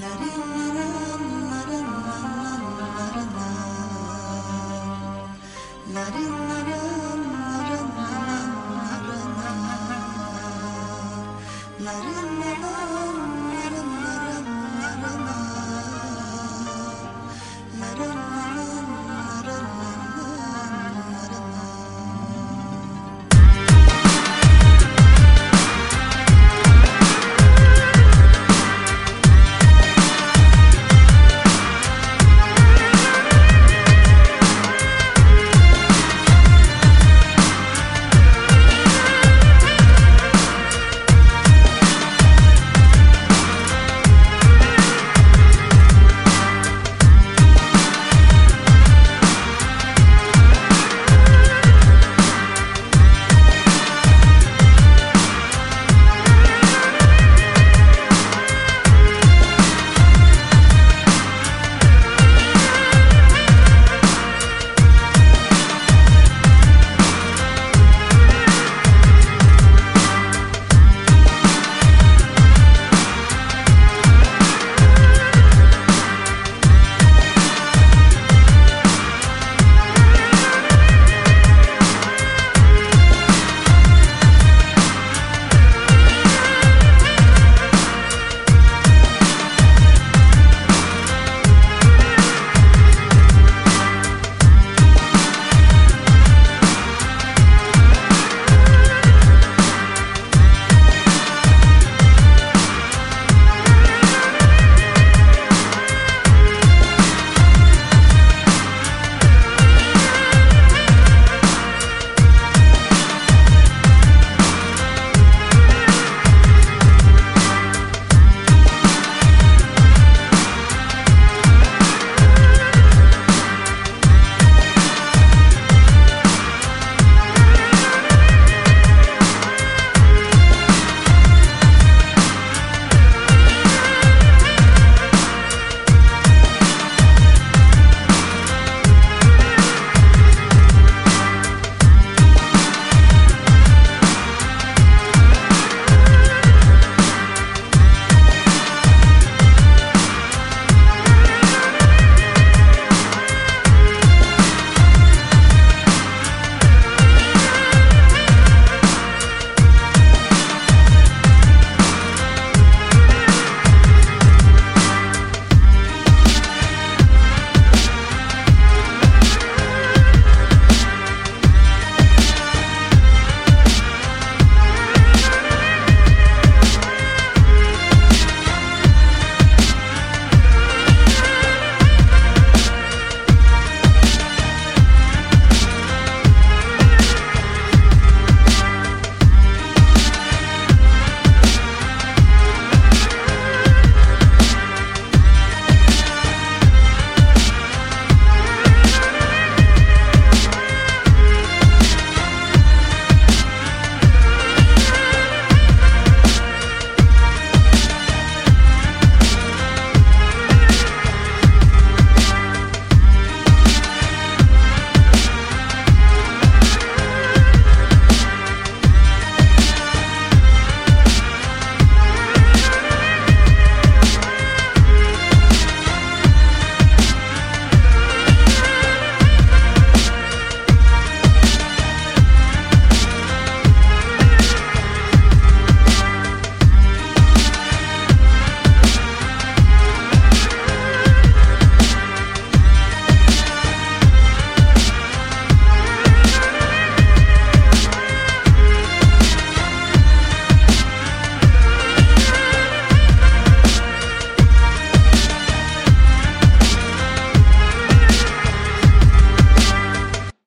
La la la la